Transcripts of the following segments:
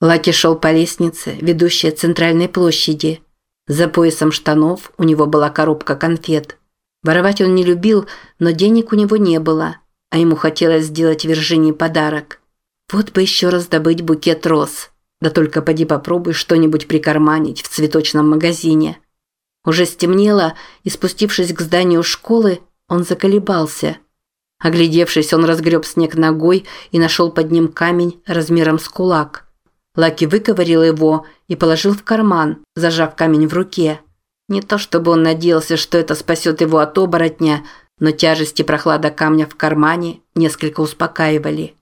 Лаки шел по лестнице, ведущей от центральной площади. За поясом штанов у него была коробка конфет. Воровать он не любил, но денег у него не было, а ему хотелось сделать Виржинии подарок. Вот бы еще раз добыть букет роз. Да только поди попробуй что-нибудь прикарманить в цветочном магазине. Уже стемнело, и спустившись к зданию школы, он заколебался. Оглядевшись, он разгреб снег ногой и нашел под ним камень размером с кулак – Лаки выковырил его и положил в карман, зажав камень в руке. Не то чтобы он надеялся, что это спасет его от оборотня, но тяжесть и прохлада камня в кармане несколько успокаивали.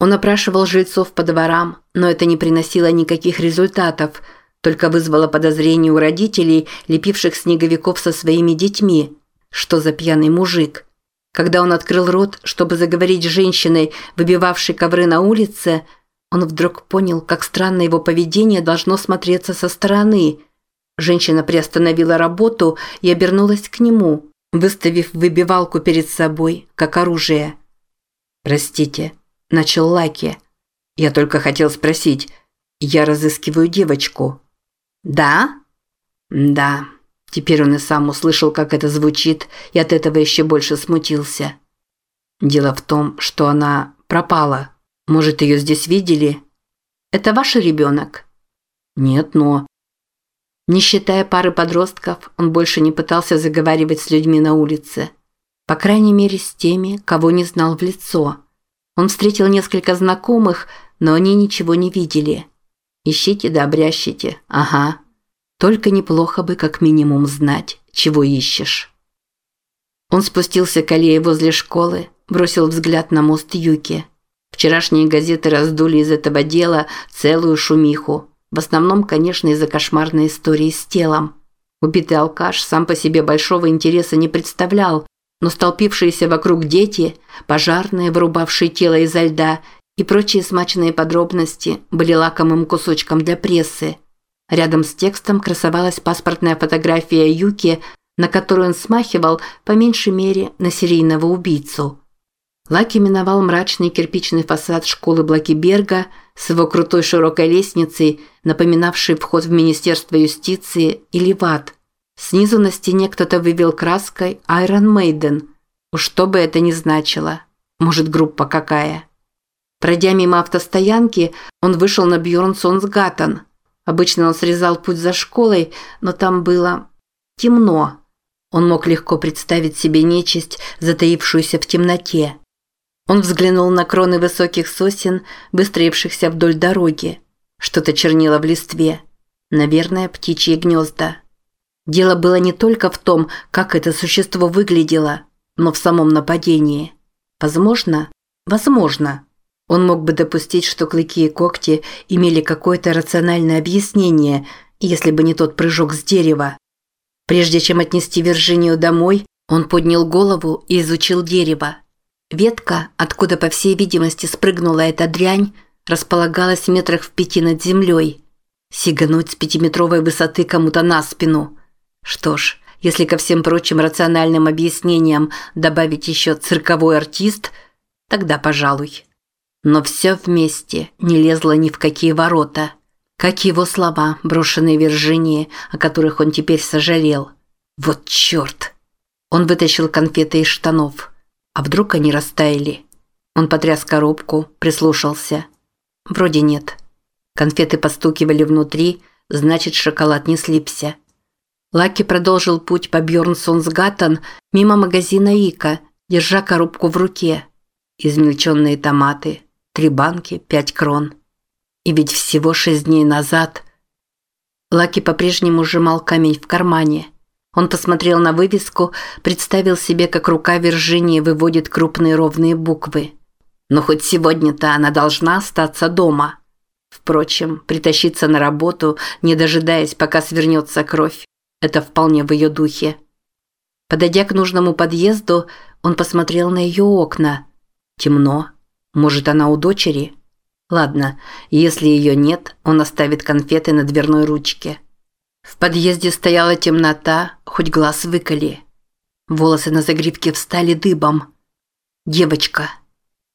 Он опрашивал жильцов по дворам, но это не приносило никаких результатов, только вызвало подозрение у родителей, лепивших снеговиков со своими детьми. Что за пьяный мужик? Когда он открыл рот, чтобы заговорить с женщиной, выбивавшей ковры на улице – он вдруг понял, как странно его поведение должно смотреться со стороны. Женщина приостановила работу и обернулась к нему, выставив выбивалку перед собой, как оружие. «Простите», – начал Лаки. «Я только хотел спросить. Я разыскиваю девочку». «Да?» «Да». Теперь он и сам услышал, как это звучит, и от этого еще больше смутился. Дело в том, что она пропала. Может, ее здесь видели? Это ваш ребенок? Нет, но... Не считая пары подростков, он больше не пытался заговаривать с людьми на улице. По крайней мере, с теми, кого не знал в лицо. Он встретил несколько знакомых, но они ничего не видели. Ищите да ага. Только неплохо бы как минимум знать, чего ищешь. Он спустился к аллее возле школы, бросил взгляд на мост Юки. Вчерашние газеты раздули из этого дела целую шумиху. В основном, конечно, из-за кошмарной истории с телом. Убитый алкаш сам по себе большого интереса не представлял, но столпившиеся вокруг дети, пожарные, вырубавшие тело изо льда и прочие смачные подробности были лакомым кусочком для прессы. Рядом с текстом красовалась паспортная фотография Юки, на которую он смахивал, по меньшей мере, на серийного убийцу. Лаки миновал мрачный кирпичный фасад школы Блакиберга с его крутой широкой лестницей, напоминавшей вход в Министерство юстиции или в ад. Снизу на стене кто-то вывел краской «Iron Maiden». Уж что бы это ни значило. Может, группа какая. Пройдя мимо автостоянки, он вышел на Бьорнсонсгаттен. Обычно он срезал путь за школой, но там было темно. Он мог легко представить себе нечисть, затаившуюся в темноте. Он взглянул на кроны высоких сосен, выстроившихся вдоль дороги. Что-то чернило в листве. Наверное, птичьи гнезда. Дело было не только в том, как это существо выглядело, но в самом нападении. Возможно, возможно. Он мог бы допустить, что клыки и когти имели какое-то рациональное объяснение, если бы не тот прыжок с дерева. Прежде чем отнести Виржинию домой, он поднял голову и изучил дерево. Ветка, откуда, по всей видимости, спрыгнула эта дрянь, располагалась в метрах в пяти над землей. Сигануть с пятиметровой высоты кому-то на спину. Что ж, если ко всем прочим рациональным объяснениям добавить еще цирковой артист, тогда пожалуй. Но все вместе не лезло ни в какие ворота. Как его слова, брошенные Виржинии, о которых он теперь сожалел. Вот черт! Он вытащил конфеты из штанов. А вдруг они растаяли? Он потряс коробку, прислушался. Вроде нет. Конфеты постукивали внутри, значит, шоколад не слипся. Лаки продолжил путь по Бьорнсонсгаттен мимо магазина Ика, держа коробку в руке. Измельченные томаты, три банки, пять крон. И ведь всего шесть дней назад... Лаки по-прежнему сжимал камень в кармане – он посмотрел на вывеску, представил себе, как рука Виржинии выводит крупные ровные буквы. Но хоть сегодня-то она должна остаться дома. Впрочем, притащиться на работу, не дожидаясь, пока свернется кровь, это вполне в ее духе. Подойдя к нужному подъезду, он посмотрел на ее окна. Темно. Может, она у дочери? Ладно, если ее нет, он оставит конфеты на дверной ручке. В подъезде стояла темнота, хоть глаз выколи. Волосы на загривке встали дыбом. Девочка.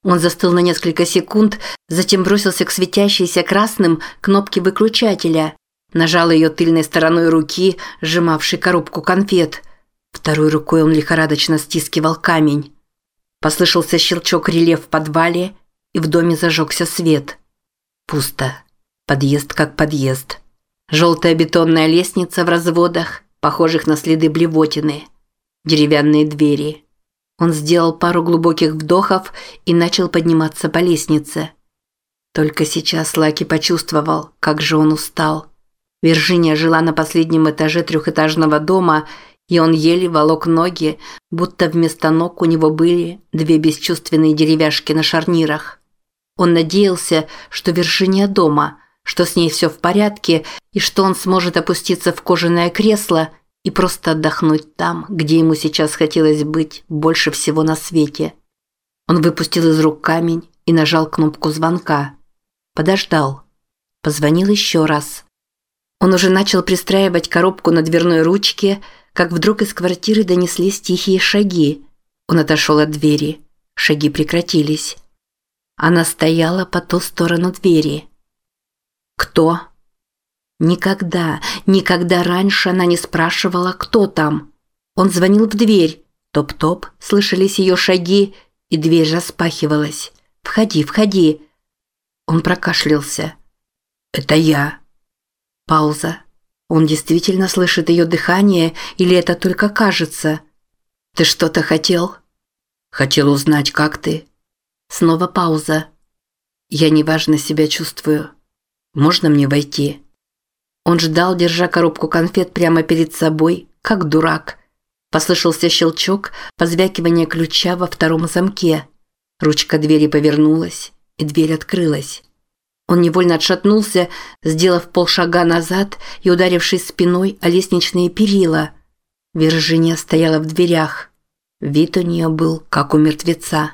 Он застыл на несколько секунд, затем бросился к светящейся красным кнопке выключателя. Нажал ее тыльной стороной руки, сжимавшей коробку конфет. Второй рукой он лихорадочно стискивал камень. Послышался щелчок реле в подвале, и в доме зажегся свет. Пусто. Подъезд как подъезд. Желтая бетонная лестница в разводах, похожих на следы блевотины. Деревянные двери. Он сделал пару глубоких вдохов и начал подниматься по лестнице. Только сейчас Лаки почувствовал, как же он устал. Виржиния жила на последнем этаже трехэтажного дома, и он еле волок ноги, будто вместо ног у него были две бесчувственные деревяшки на шарнирах. Он надеялся, что Виржиния дома, что с ней все в порядке и что он сможет опуститься в кожаное кресло и просто отдохнуть там, где ему сейчас хотелось быть больше всего на свете. Он выпустил из рук камень и нажал кнопку звонка. Подождал. Позвонил еще раз. Он уже начал пристраивать коробку на дверной ручке, как вдруг из квартиры донеслись тихие шаги. Он отошел от двери. Шаги прекратились. Она стояла по ту сторону двери. «Кто?» Никогда, никогда раньше она не спрашивала, кто там. Он звонил в дверь. Топ-топ, слышались ее шаги, и дверь распахивалась. «Входи, входи!» Он прокашлялся. «Это я». Пауза. Он действительно слышит ее дыхание, или это только кажется? «Ты что-то хотел?» «Хотел узнать, как ты?» Снова пауза. «Я неважно себя чувствую. Можно мне войти?» Он ждал, держа коробку конфет прямо перед собой, как дурак. Послышался щелчок, позвякивание ключа во втором замке. Ручка двери повернулась, и дверь открылась. Он невольно отшатнулся, сделав полшага назад и ударившись спиной о лестничные перила. Виржиния стояла в дверях. Вид у нее был, как у мертвеца.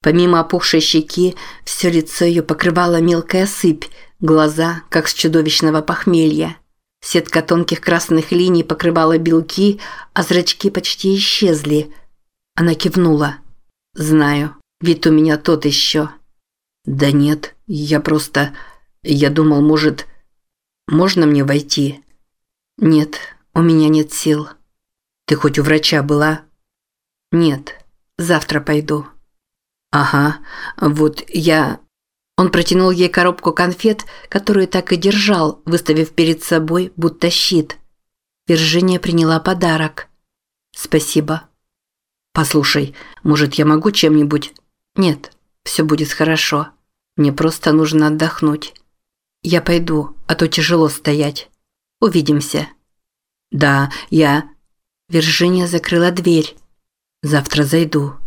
Помимо опухшей щеки, все лицо ее покрывала мелкая сыпь, глаза, как с чудовищного похмелья. Сетка тонких красных линий покрывала белки, а зрачки почти исчезли. Она кивнула. «Знаю, вид у меня тот еще». «Да нет, я просто... Я думал, может... Можно мне войти?» «Нет, у меня нет сил». «Ты хоть у врача была?» «Нет, завтра пойду». «Ага, вот я...» Он протянул ей коробку конфет, которую так и держал, выставив перед собой, будто щит. Виржиния приняла подарок. «Спасибо». «Послушай, может, я могу чем-нибудь...» «Нет, все будет хорошо. Мне просто нужно отдохнуть. Я пойду, а то тяжело стоять. Увидимся». «Да, я...» Виржиния закрыла дверь. «Завтра зайду».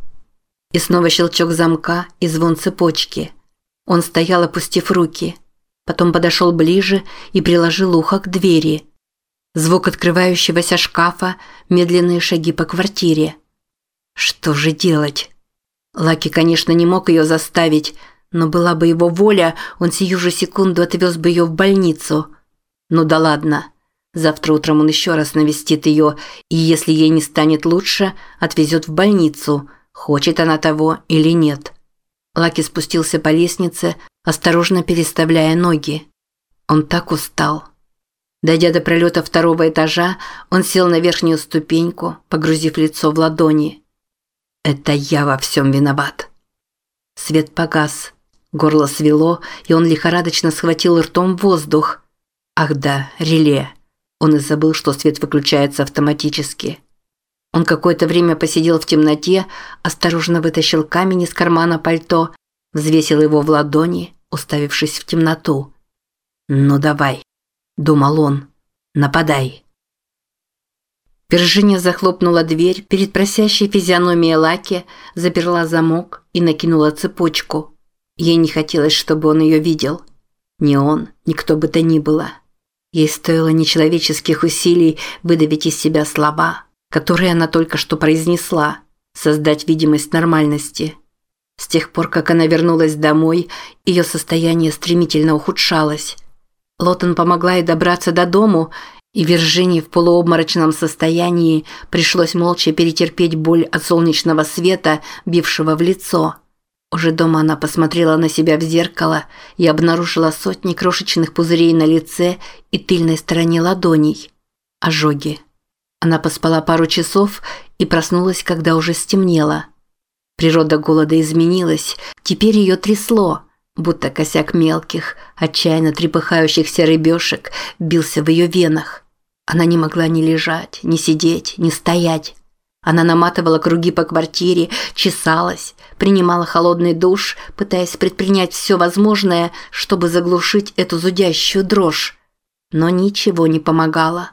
И снова щелчок замка и звон цепочки. Он стоял, опустив руки. Потом подошел ближе и приложил ухо к двери. Звук открывающегося шкафа, медленные шаги по квартире. Что же делать? Лаки, конечно, не мог ее заставить, но была бы его воля, он сию же секунду отвез бы ее в больницу. Ну да ладно. Завтра утром он еще раз навестит ее, и если ей не станет лучше, отвезет в больницу – хочет она того или нет. Лаки спустился по лестнице, осторожно переставляя ноги. Он так устал. Дойдя до пролета второго этажа, он сел на верхнюю ступеньку, погрузив лицо в ладони. «Это я во всем виноват». Свет погас. Горло свело, и он лихорадочно схватил ртом воздух. Ах да, реле. Он и забыл, что свет выключается автоматически. Он какое-то время посидел в темноте, осторожно вытащил камень из кармана пальто, взвесил его в ладони, уставившись в темноту. «Ну давай», – думал он, – «нападай». Виржиния захлопнула дверь перед просящей физиономией Лаки, заперла замок и накинула цепочку. Ей не хотелось, чтобы он ее видел. Ни он, ни кто бы то ни было. Ей стоило нечеловеческих усилий выдавить из себя слова – которые она только что произнесла, создать видимость нормальности. С тех пор, как она вернулась домой, ее состояние стремительно ухудшалось. Лотон помогла ей добраться до дому, и Виржинии в полуобморочном состоянии пришлось молча перетерпеть боль от солнечного света, бившего в лицо. Уже дома она посмотрела на себя в зеркало и обнаружила сотни крошечных пузырей на лице и тыльной стороне ладоней. Ожоги. Она поспала пару часов и проснулась, когда уже стемнело. Природа голода изменилась, теперь ее трясло, будто косяк мелких, отчаянно трепыхающихся рыбешек бился в ее венах. Она не могла ни лежать, ни сидеть, ни стоять. Она наматывала круги по квартире, чесалась, принимала холодный душ, пытаясь предпринять все возможное, чтобы заглушить эту зудящую дрожь. Но ничего не помогало.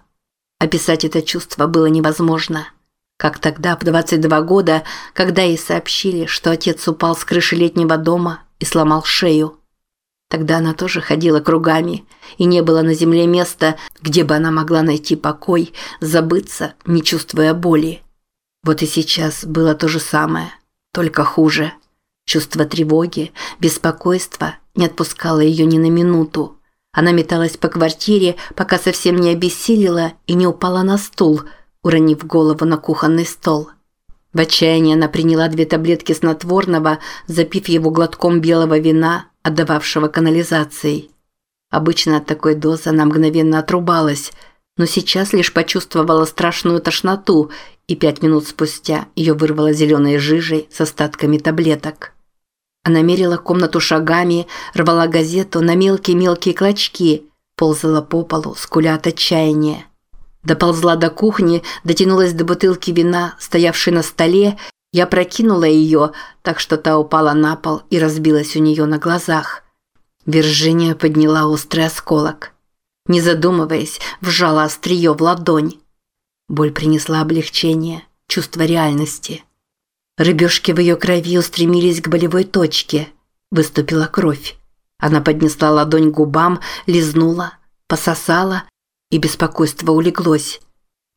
Описать это чувство было невозможно. Как тогда, в 22 года, когда ей сообщили, что отец упал с крыши летнего дома и сломал шею. Тогда она тоже ходила кругами, и не было на земле места, где бы она могла найти покой, забыться, не чувствуя боли. Вот и сейчас было то же самое, только хуже. Чувство тревоги, беспокойства не отпускало ее ни на минуту. Она металась по квартире, пока совсем не обессилила и не упала на стул, уронив голову на кухонный стол. В отчаянии она приняла две таблетки снотворного, запив его глотком белого вина, отдававшего канализацией. Обычно от такой дозы она мгновенно отрубалась, но сейчас лишь почувствовала страшную тошноту, и пять минут спустя ее вырвало зеленой жижей с остатками таблеток. Она мерила комнату шагами, рвала газету на мелкие-мелкие клочки, ползала по полу, скуля от отчаяния. Доползла до кухни, дотянулась до бутылки вина, стоявшей на столе, я прокинула ее, так что та упала на пол и разбилась у нее на глазах. Виржиния подняла острый осколок. Не задумываясь, вжала острие в ладонь. Боль принесла облегчение, чувство реальности. Рыбешки в ее крови устремились к болевой точке. Выступила кровь. Она поднесла ладонь к губам, лизнула, пососала и беспокойство улеглось.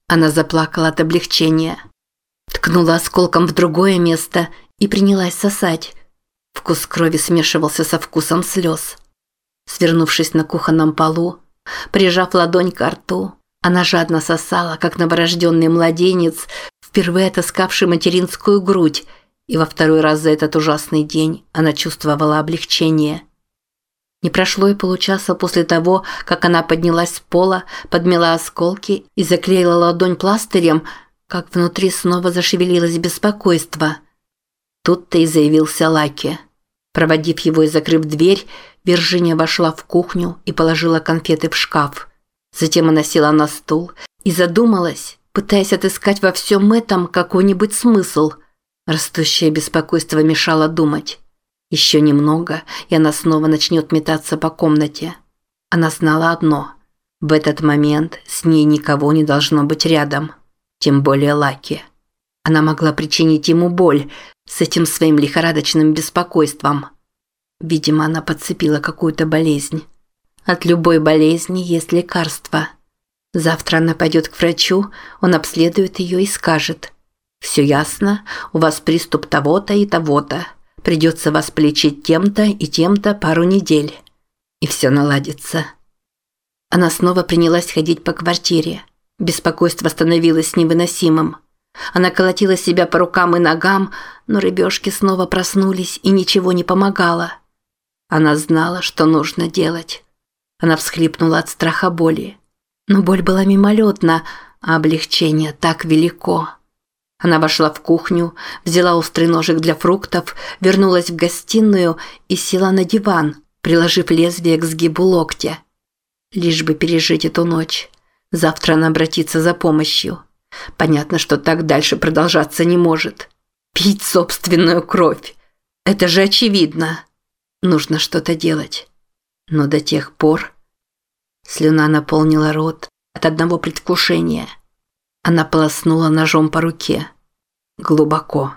Она заплакала от облегчения. Ткнула осколком в другое место и принялась сосать. Вкус крови смешивался со вкусом слез. Свернувшись на кухонном полу, прижав ладонь к рту, она жадно сосала, как новорожденный младенец, впервые отыскавший материнскую грудь, и во второй раз за этот ужасный день она чувствовала облегчение – не прошло и получаса после того, как она поднялась с пола, подмела осколки и заклеила ладонь пластырем, как внутри снова зашевелилось беспокойство. Тут-то и заявился Лаки. Проводив его и закрыв дверь, Виржиния вошла в кухню и положила конфеты в шкаф. Затем она села на стул и задумалась, пытаясь отыскать во всем этом какой-нибудь смысл. Растущее беспокойство мешало думать. Еще немного, и она снова начнет метаться по комнате. Она знала одно. В этот момент с ней никого не должно быть рядом. Тем более Лаки. Она могла причинить ему боль с этим своим лихорадочным беспокойством. Видимо, она подцепила какую-то болезнь. От любой болезни есть лекарство. Завтра она пойдет к врачу, он обследует ее и скажет. «Все ясно, у вас приступ того-то и того-то». Придется вас полечить тем-то и тем-то пару недель. И все наладится. Она снова принялась ходить по квартире. Беспокойство становилось невыносимым. Она колотила себя по рукам и ногам, но рыбешки снова проснулись и ничего не помогало. Она знала, что нужно делать. Она всхлипнула от страха боли. Но боль была мимолетна, а облегчение так велико. Она вошла в кухню, взяла острый ножик для фруктов, вернулась в гостиную и села на диван, приложив лезвие к сгибу локтя. Лишь бы пережить эту ночь. Завтра она обратится за помощью. Понятно, что так дальше продолжаться не может. Пить собственную кровь. Это же очевидно. Нужно что-то делать. Но до тех пор... Слюна наполнила рот от одного предвкушения – она полоснула ножом по руке. Глубоко.